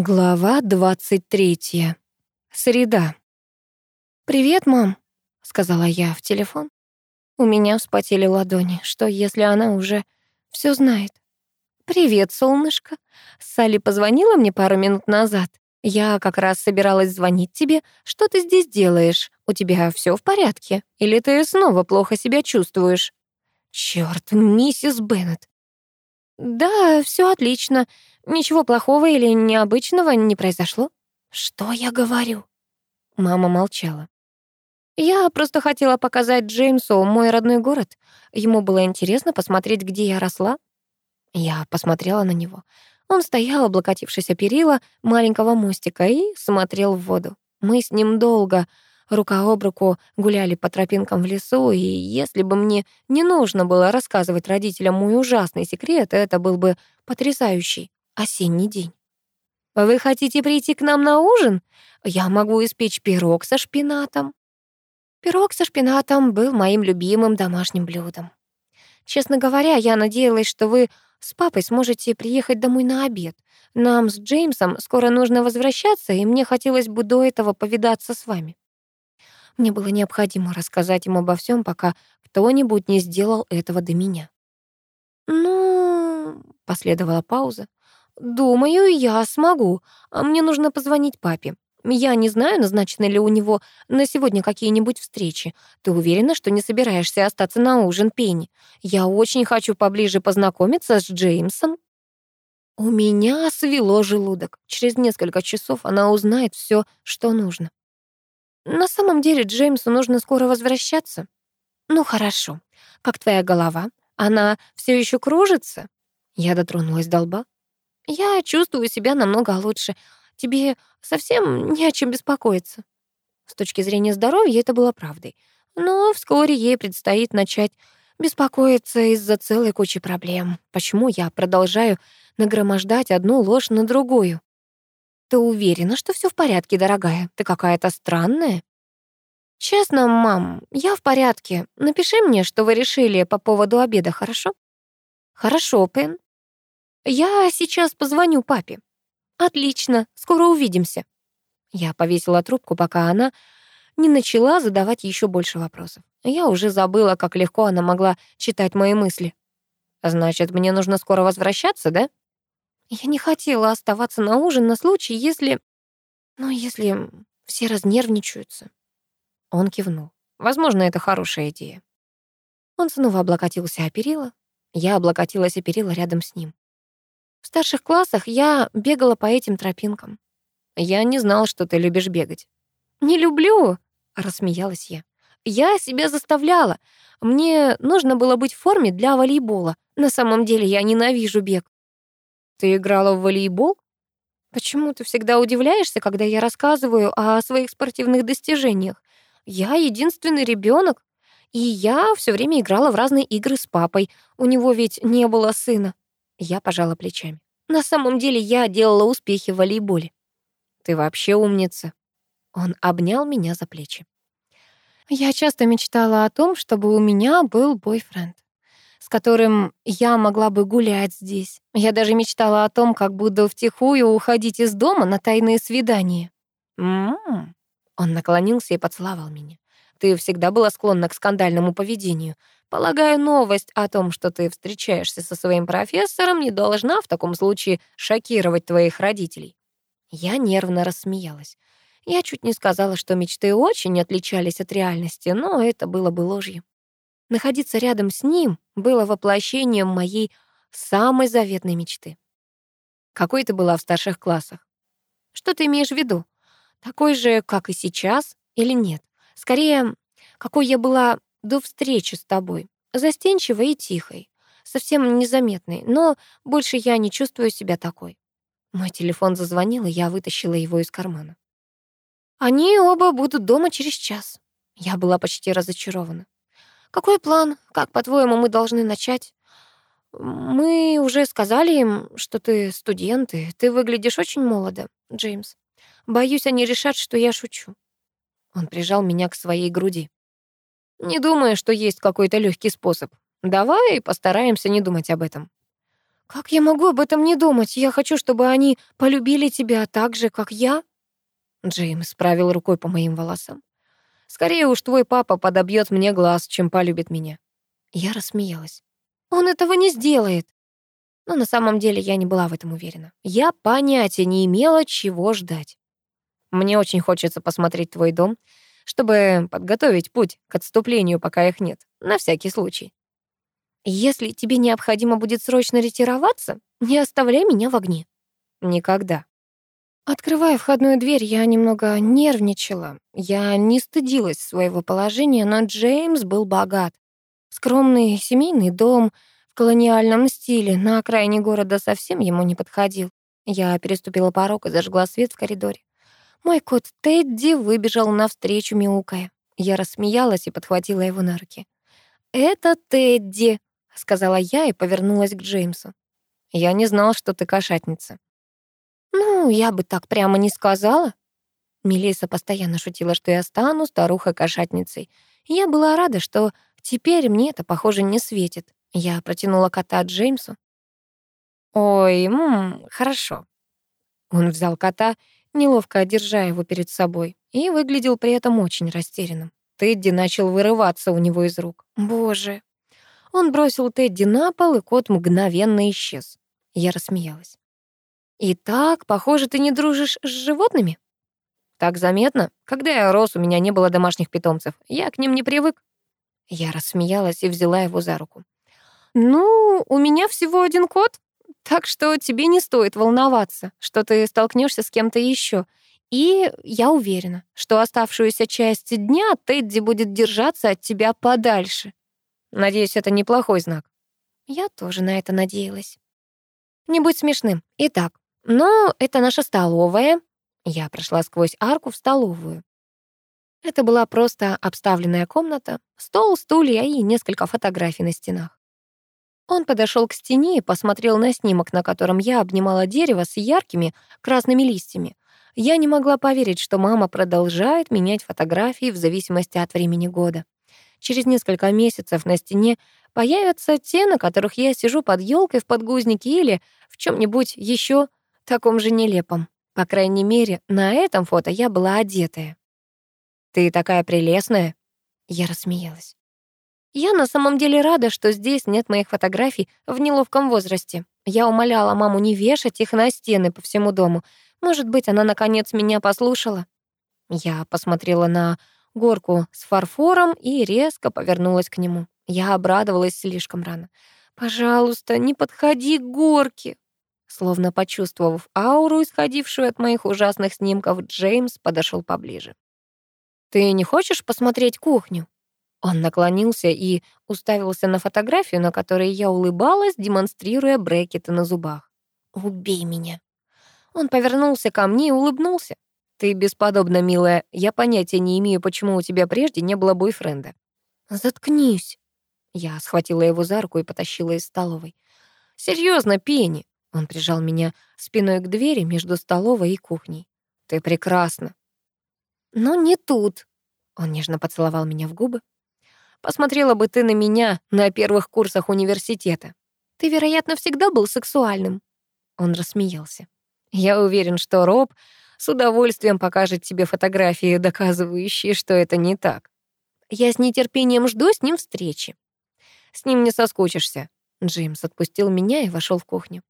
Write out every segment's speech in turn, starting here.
Глава 23. Среда. «Привет, мам», — сказала я в телефон. У меня вспотели ладони, что если она уже все знает. «Привет, солнышко. Салли позвонила мне пару минут назад. Я как раз собиралась звонить тебе. Что ты здесь делаешь? У тебя все в порядке? Или ты снова плохо себя чувствуешь?» «Чёрт, миссис Беннет». «Да, все отлично. Ничего плохого или необычного не произошло? Что я говорю? Мама молчала. Я просто хотела показать Джеймсу мой родной город. Ему было интересно посмотреть, где я росла. Я посмотрела на него. Он стоял, облокотившись о перила маленького мостика, и смотрел в воду. Мы с ним долго рука об руку гуляли по тропинкам в лесу, и если бы мне не нужно было рассказывать родителям мой ужасный секрет, это был бы потрясающий осенний день. «Вы хотите прийти к нам на ужин? Я могу испечь пирог со шпинатом». Пирог со шпинатом был моим любимым домашним блюдом. Честно говоря, я надеялась, что вы с папой сможете приехать домой на обед. Нам с Джеймсом скоро нужно возвращаться, и мне хотелось бы до этого повидаться с вами. Мне было необходимо рассказать им обо всем, пока кто-нибудь не сделал этого до меня. «Ну...» — последовала пауза. «Думаю, я смогу. А мне нужно позвонить папе. Я не знаю, назначены ли у него на сегодня какие-нибудь встречи. Ты уверена, что не собираешься остаться на ужин, Пенни? Я очень хочу поближе познакомиться с Джеймсом». У меня свело желудок. Через несколько часов она узнает все, что нужно. На самом деле Джеймсу нужно скоро возвращаться. Ну хорошо. Как твоя голова? Она все еще кружится? Я дотронулась до лба. Я чувствую себя намного лучше. Тебе совсем не о чем беспокоиться. С точки зрения здоровья это было правдой. Но вскоре ей предстоит начать беспокоиться из-за целой кучи проблем. Почему я продолжаю нагромождать одну ложь на другую? Ты уверена, что все в порядке, дорогая? Ты какая-то странная? Честно, мам, я в порядке. Напиши мне, что вы решили по поводу обеда, хорошо? Хорошо, Пен. Я сейчас позвоню папе. Отлично, скоро увидимся. Я повесила трубку, пока она не начала задавать еще больше вопросов. Я уже забыла, как легко она могла читать мои мысли. Значит, мне нужно скоро возвращаться, да? Я не хотела оставаться на ужин на случай, если... Ну, если все разнервничаются. Он кивнул. Возможно, это хорошая идея. Он снова облокотился о перила. Я облокотилась о перила рядом с ним. В старших классах я бегала по этим тропинкам. Я не знала, что ты любишь бегать. Не люблю, рассмеялась я. Я себя заставляла. Мне нужно было быть в форме для волейбола. На самом деле я ненавижу бег. Ты играла в волейбол? Почему ты всегда удивляешься, когда я рассказываю о своих спортивных достижениях? Я единственный ребенок, и я все время играла в разные игры с папой. У него ведь не было сына. Я пожала плечами. На самом деле я делала успехи в волейболе. Ты вообще умница. Он обнял меня за плечи. Я часто мечтала о том, чтобы у меня был бойфренд, с которым я могла бы гулять здесь. Я даже мечтала о том, как буду втихую уходить из дома на тайные свидания. М-м. Он наклонился и поцеловал меня. Ты всегда была склонна к скандальному поведению. Полагаю, новость о том, что ты встречаешься со своим профессором, не должна в таком случае шокировать твоих родителей. Я нервно рассмеялась. Я чуть не сказала, что мечты очень отличались от реальности, но это было бы ложью. Находиться рядом с ним было воплощением моей самой заветной мечты. Какой ты была в старших классах? Что ты имеешь в виду? Такой же, как и сейчас, или нет? Скорее, какой я была до встречи с тобой. Застенчивой и тихой. Совсем незаметной, но больше я не чувствую себя такой. Мой телефон зазвонил, и я вытащила его из кармана. Они оба будут дома через час. Я была почти разочарована. Какой план? Как, по-твоему, мы должны начать? Мы уже сказали им, что ты студент, и ты выглядишь очень молодо, Джеймс. Боюсь, они решат, что я шучу. Он прижал меня к своей груди. Не думаю, что есть какой-то легкий способ. Давай постараемся не думать об этом. «Как я могу об этом не думать? Я хочу, чтобы они полюбили тебя так же, как я». Джеймс справил рукой по моим волосам. «Скорее уж твой папа подобьет мне глаз, чем полюбит меня». Я рассмеялась. «Он этого не сделает». Но на самом деле я не была в этом уверена. Я понятия не имела, чего ждать. Мне очень хочется посмотреть твой дом, чтобы подготовить путь к отступлению, пока их нет, на всякий случай. Если тебе необходимо будет срочно ретироваться, не оставляй меня в огне. Никогда. Открывая входную дверь, я немного нервничала. Я не стыдилась своего положения, но Джеймс был богат. Скромный семейный дом в колониальном стиле на окраине города совсем ему не подходил. Я переступила порог и зажгла свет в коридоре. Мой кот Тедди выбежал навстречу, мяукая. Я рассмеялась и подхватила его на руки. «Это Тедди», — сказала я и повернулась к Джеймсу. «Я не знал, что ты кошатница». «Ну, я бы так прямо не сказала». Мелиса постоянно шутила, что я стану старухой-кошатницей. Я была рада, что теперь мне это, похоже, не светит. Я протянула кота Джеймсу. «Ой, м хорошо». Он взял кота неловко держа его перед собой, и выглядел при этом очень растерянным. Тедди начал вырываться у него из рук. Боже. Он бросил Тедди на пол, и кот мгновенно исчез. Я рассмеялась. «Итак, похоже, ты не дружишь с животными?» «Так заметно. Когда я рос, у меня не было домашних питомцев. Я к ним не привык». Я рассмеялась и взяла его за руку. «Ну, у меня всего один кот», так что тебе не стоит волноваться, что ты столкнешься с кем-то еще. И я уверена, что оставшуюся часть дня Тедди будет держаться от тебя подальше. Надеюсь, это неплохой знак. Я тоже на это надеялась. Не будь смешным. Итак, но это наша столовая. Я прошла сквозь арку в столовую. Это была просто обставленная комната, стол, стулья и несколько фотографий на стенах. Он подошел к стене и посмотрел на снимок, на котором я обнимала дерево с яркими красными листьями. Я не могла поверить, что мама продолжает менять фотографии в зависимости от времени года. Через несколько месяцев на стене появятся те, на которых я сижу под елкой в подгузнике или в чем нибудь еще таком же нелепом. По крайней мере, на этом фото я была одетая. «Ты такая прелестная!» Я рассмеялась. Я на самом деле рада, что здесь нет моих фотографий в неловком возрасте. Я умоляла маму не вешать их на стены по всему дому. Может быть, она наконец меня послушала. Я посмотрела на горку с фарфором и резко повернулась к нему. Я обрадовалась слишком рано. «Пожалуйста, не подходи к горке!» Словно почувствовав ауру, исходившую от моих ужасных снимков, Джеймс подошел поближе. «Ты не хочешь посмотреть кухню?» Он наклонился и уставился на фотографию, на которой я улыбалась, демонстрируя брекеты на зубах. «Убей меня!» Он повернулся ко мне и улыбнулся. «Ты бесподобна, милая. Я понятия не имею, почему у тебя прежде не было бойфренда». «Заткнись!» Я схватила его за руку и потащила из столовой. «Серьезно, Пенни!» Он прижал меня спиной к двери между столовой и кухней. «Ты прекрасна!» «Но не тут!» Он нежно поцеловал меня в губы. Посмотрела бы ты на меня на первых курсах университета. Ты, вероятно, всегда был сексуальным». Он рассмеялся. «Я уверен, что Роб с удовольствием покажет тебе фотографии, доказывающие, что это не так. Я с нетерпением жду с ним встречи. С ним не соскучишься». Джеймс отпустил меня и вошел в кухню.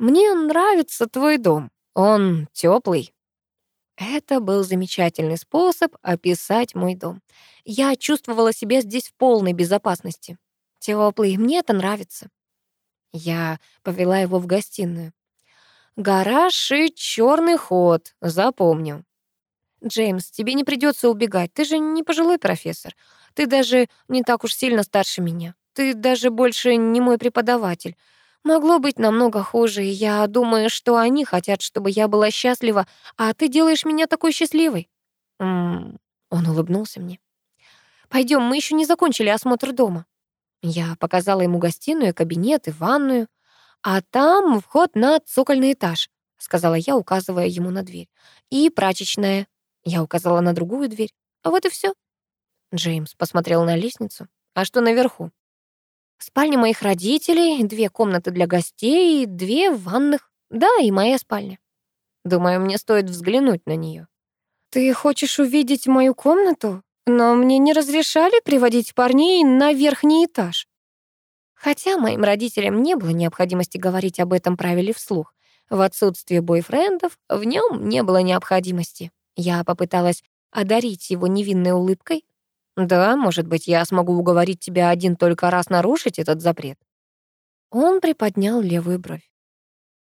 «Мне нравится твой дом. Он теплый, это был замечательный способ описать мой дом. Я чувствовала себя здесь в полной безопасности. Теплый, мне это нравится. Я повела его в гостиную. Гараж и черный ход, запомню. Джеймс, тебе не придется убегать. Ты же не пожилой профессор. Ты даже не так уж сильно старше меня. Ты даже больше не мой преподаватель. Могло быть намного хуже, и я думаю, что они хотят, чтобы я была счастлива, а ты делаешь меня такой счастливой. М -м, он улыбнулся мне. Пойдем, мы еще не закончили осмотр дома. Я показала ему гостиную, кабинет и ванную. А там вход на цокольный этаж, сказала я, указывая ему на дверь. И прачечная. Я указала на другую дверь. А вот и все. Джеймс посмотрел на лестницу. А что наверху? Спальня моих родителей, две комнаты для гостей, две ванных. Да, и моя спальня. Думаю, мне стоит взглянуть на нее. Ты хочешь увидеть мою комнату? Но мне не разрешали приводить парней на верхний этаж. Хотя моим родителям не было необходимости говорить об этом правиле вслух. В отсутствие бойфрендов в нем не было необходимости. Я попыталась одарить его невинной улыбкой. «Да, может быть, я смогу уговорить тебя один только раз нарушить этот запрет?» Он приподнял левую бровь.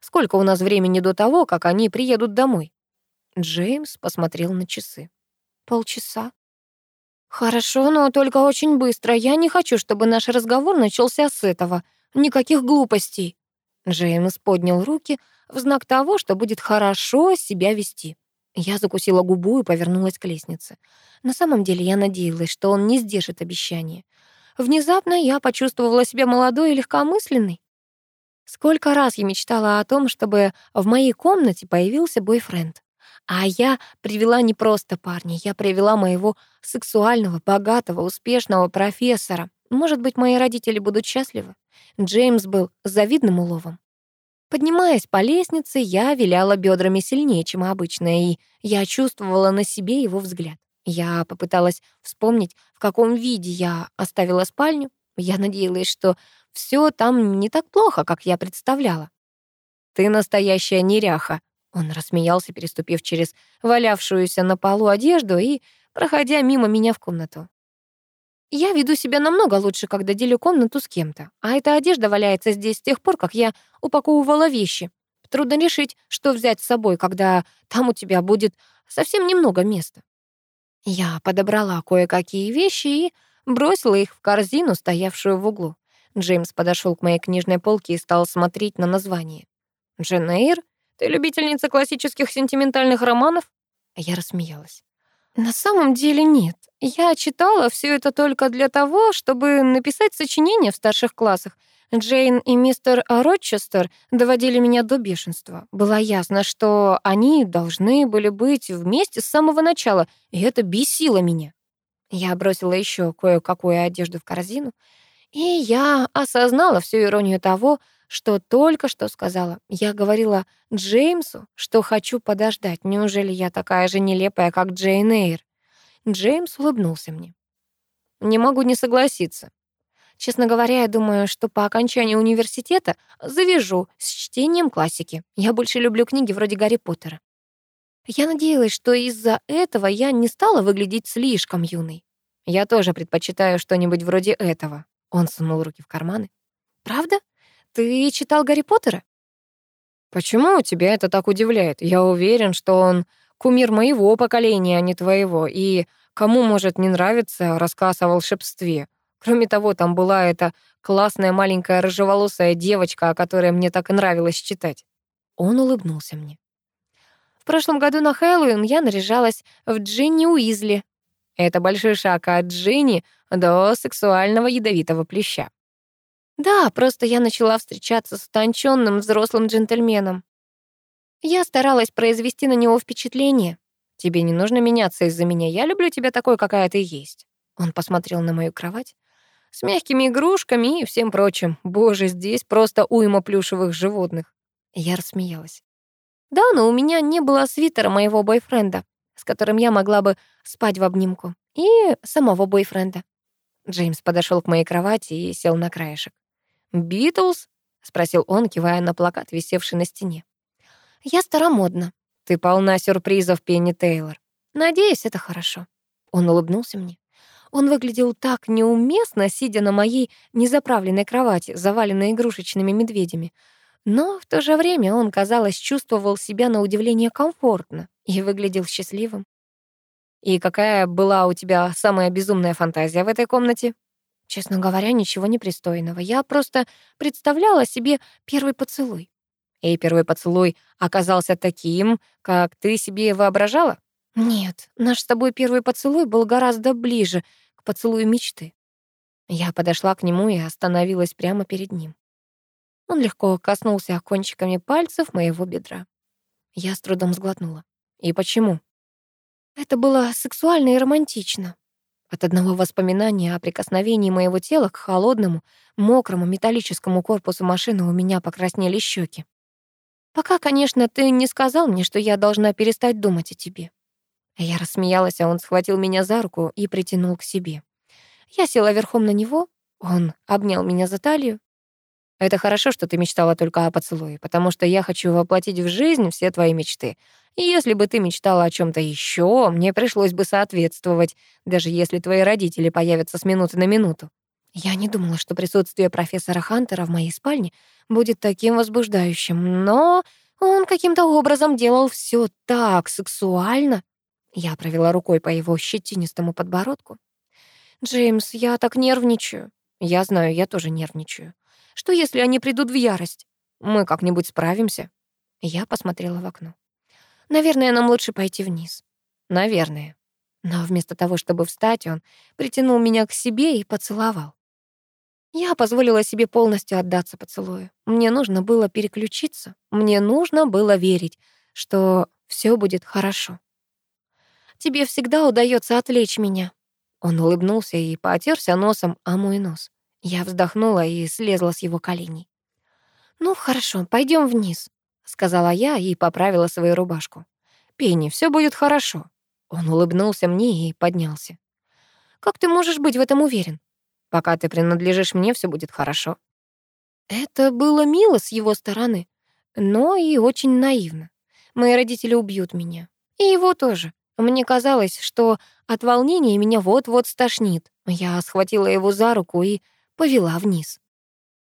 «Сколько у нас времени до того, как они приедут домой?» Джеймс посмотрел на часы. «Полчаса». «Хорошо, но только очень быстро. Я не хочу, чтобы наш разговор начался с этого. Никаких глупостей». Джеймс поднял руки в знак того, что будет хорошо себя вести. Я закусила губу и повернулась к лестнице. На самом деле я надеялась, что он не сдержит обещание. Внезапно я почувствовала себя молодой и легкомысленной. Сколько раз я мечтала о том, чтобы в моей комнате появился бойфренд. А я привела не просто парня, я привела моего сексуального, богатого, успешного профессора. Может быть, мои родители будут счастливы. Джеймс был завидным уловом. Поднимаясь по лестнице, я виляла бедрами сильнее, чем обычно, и я чувствовала на себе его взгляд. Я попыталась вспомнить, в каком виде я оставила спальню. Я надеялась, что все там не так плохо, как я представляла. «Ты настоящая неряха», — он рассмеялся, переступив через валявшуюся на полу одежду и проходя мимо меня в комнату. Я веду себя намного лучше, когда делю комнату с кем-то. А эта одежда валяется здесь с тех пор, как я упаковывала вещи. Трудно решить, что взять с собой, когда там у тебя будет совсем немного места. Я подобрала кое-какие вещи и бросила их в корзину, стоявшую в углу. Джеймс подошел к моей книжной полке и стал смотреть на название. «Джен? Ты любительница классических сентиментальных романов?» Я рассмеялась. «На самом деле нет. Я читала все это только для того, чтобы написать сочинение в старших классах. Джейн и мистер Рочестер доводили меня до бешенства. Было ясно, что они должны были быть вместе с самого начала, и это бесило меня. Я бросила еще кое-какую одежду в корзину, и я осознала всю иронию того, что только что сказала. Я говорила Джеймсу, что хочу подождать. Неужели я такая же нелепая, как Джейн Эйр? Джеймс улыбнулся мне. «Не могу не согласиться. Честно говоря, я думаю, что по окончании университета завяжу с чтением классики. Я больше люблю книги вроде Гарри Поттера. Я надеялась, что из-за этого я не стала выглядеть слишком юной. Я тоже предпочитаю что-нибудь вроде этого. Он сунул руки в карманы. Правда? Ты читал Гарри Поттера? Почему тебя это так удивляет? Я уверен, что он кумир моего поколения, а не твоего. И кому может не нравиться рассказ о волшебстве? Кроме того, там была эта классная маленькая рыжеволосая девочка, о которой мне так и нравилось читать. Он улыбнулся мне. В прошлом году на Хэллоуин я наряжалась в Джинни Уизли. Это большой шаг от Джинни до сексуального ядовитого плеща. Да, просто я начала встречаться с утонченным взрослым джентльменом. Я старалась произвести на него впечатление. Тебе не нужно меняться из-за меня. Я люблю тебя такой, какая ты есть. Он посмотрел на мою кровать с мягкими игрушками и всем прочим. Боже, здесь просто уйма плюшевых животных. Я рассмеялась. Да, но у меня не было свитера моего бойфренда, с которым я могла бы спать в обнимку, и самого бойфренда. Джеймс подошел к моей кровати и сел на краешек. «Битлз?» — спросил он, кивая на плакат, висевший на стене. Я старомодна. Ты полна сюрпризов, Пенни Тейлор. Надеюсь, это хорошо. Он улыбнулся мне. Он выглядел так неуместно, сидя на моей незаправленной кровати, заваленной игрушечными медведями. Но в то же время он, казалось, чувствовал себя на удивление комфортно и выглядел счастливым. «И какая была у тебя самая безумная фантазия в этой комнате?» Честно говоря, ничего непристойного. Я просто представляла себе первый поцелуй. И первый поцелуй оказался таким, как ты себе воображала? Нет, наш с тобой первый поцелуй был гораздо ближе к поцелую мечты. Я подошла к нему и остановилась прямо перед ним. Он легко коснулся кончиками пальцев моего бедра. Я с трудом сглотнула. И почему? Это было сексуально и романтично. От одного воспоминания о прикосновении моего тела к холодному, мокрому металлическому корпусу машины у меня покраснели щеки. Пока, конечно, ты не сказал мне, что я должна перестать думать о тебе. Я рассмеялась, а он схватил меня за руку и притянул к себе. Я села верхом на него, он обнял меня за талию. Это хорошо, что ты мечтала только о поцелуе, потому что я хочу воплотить в жизнь все твои мечты. И если бы ты мечтала о чем то еще, мне пришлось бы соответствовать, даже если твои родители появятся с минуты на минуту. Я не думала, что присутствие профессора Хантера в моей спальне будет таким возбуждающим, но он каким-то образом делал все так сексуально. Я провела рукой по его щетинистому подбородку. «Джеймс, я так нервничаю». «Я знаю, я тоже нервничаю. Что, если они придут в ярость? Мы как-нибудь справимся?» Я посмотрела в окно. «Наверное, нам лучше пойти вниз». «Наверное». Но вместо того, чтобы встать, он притянул меня к себе и поцеловал. Я позволила себе полностью отдаться поцелую. Мне нужно было переключиться. Мне нужно было верить, что все будет хорошо. Тебе всегда удается отвлечь меня. Он улыбнулся и потерся носом о мой нос. Я вздохнула и слезла с его коленей. «Ну, хорошо, пойдем вниз», — сказала я и поправила свою рубашку. «Пенни, все будет хорошо». Он улыбнулся мне и поднялся. «Как ты можешь быть в этом уверен? Пока ты принадлежишь мне, все будет хорошо». Это было мило с его стороны, но и очень наивно. Мои родители убьют меня. И его тоже. Мне казалось, что от волнения меня вот-вот стошнит. Я схватила его за руку и повела вниз.